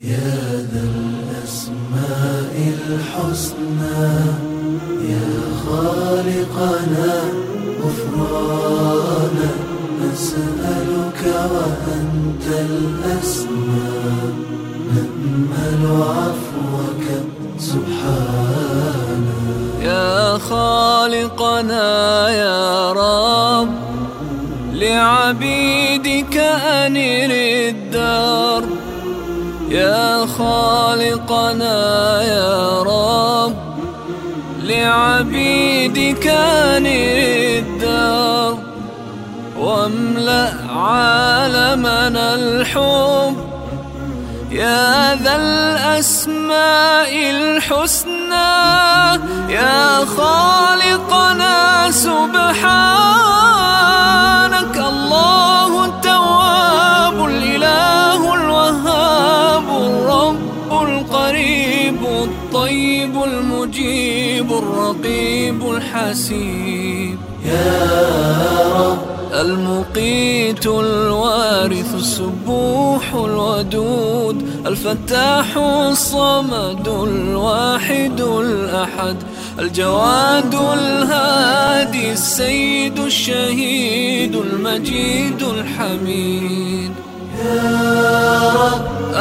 يا ذا الأسماء الحسنى يا خالقنا غفرانا نسألك وأنت الأسمى نأمل عفوك سبحانا يا خالقنا يا رب لعبيدك أنر الدار. يا خالقنا يا رب لعبيدك الدار واملأ عالمنا الحب. يا ذا الأسماء الحسنى يا خالقنا سبحانك. المجيب الرقيب الحسيب. يا رب المقيت الوارث السبوح الودود الفتاح الصمد الواحد الأحد الجواد الهادي السيد الشهيد المجيد الحميد.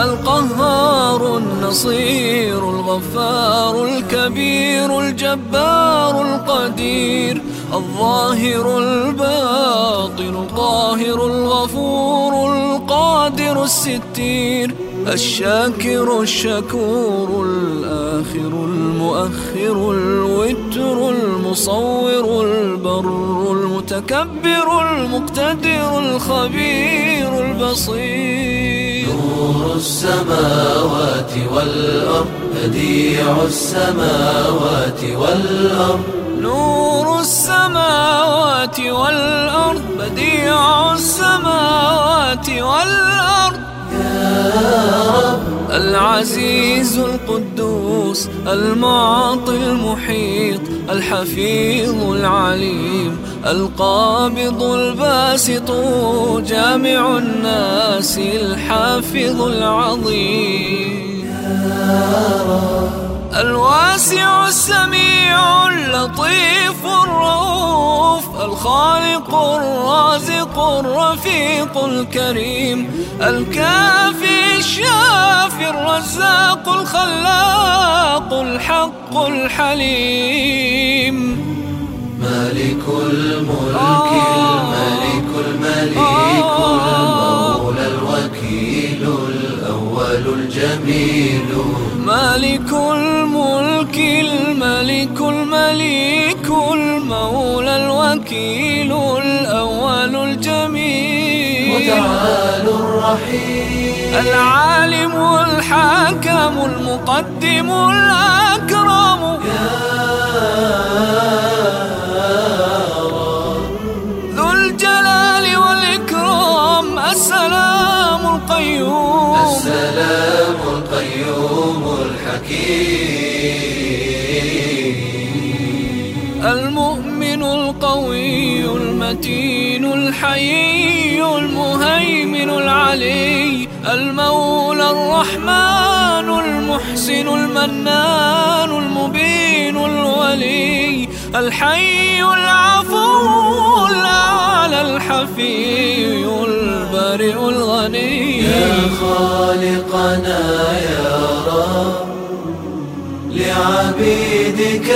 القهار. النصير الغفار الكبير الجبار القدير. الظاهر الباطن القاهر الغفور القادر الستير. الشاكر الشكور الآخر المؤخر الوتر المصور البر المتكبر المقتدر الخبير البصير. نور السماوات والأرض بديع السماوات والأرض. نور السماوات والأرض بديع السماوات والأرض. العزيز القدوس. المعطي المحيط الحفيظ العليم القابض الباسط جامع الناس الحافظ العظيم. الواسع السميع اللطيف الرؤوف الخالق الرازق الرفيق الكريم الكافي الشافي الرزاق الخلاق الحق الحليم. مالك الملك الملك المليك المولى الوكيل الأول الجميل. مالك الملك الملك المليك المولى الوكيل الأول متعال الرحيم. العالم الحاكم المقدم الأكرم. ذو الجلال والإكرام. السلام القيوم. السلام القيوم الحكيم. المتين الحيي المهيمن العلي المولى الرحمن المحسن المنان المبين الولي الحي العفو الأعلى الحفي البرئ الغني. يا خالقنا يا رب لعبيدك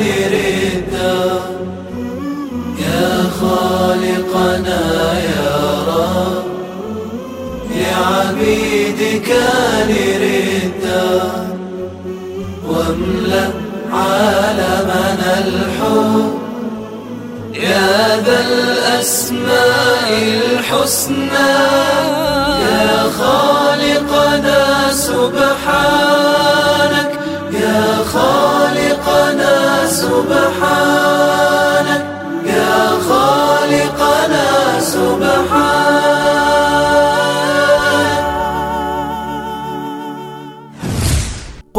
نرد. خالقنا يا رب. لعبيدك نرد واملأ عالمنا الحب. يا ذا الأسماء الحسنى. يا خالقنا سبحانك. يا خالقنا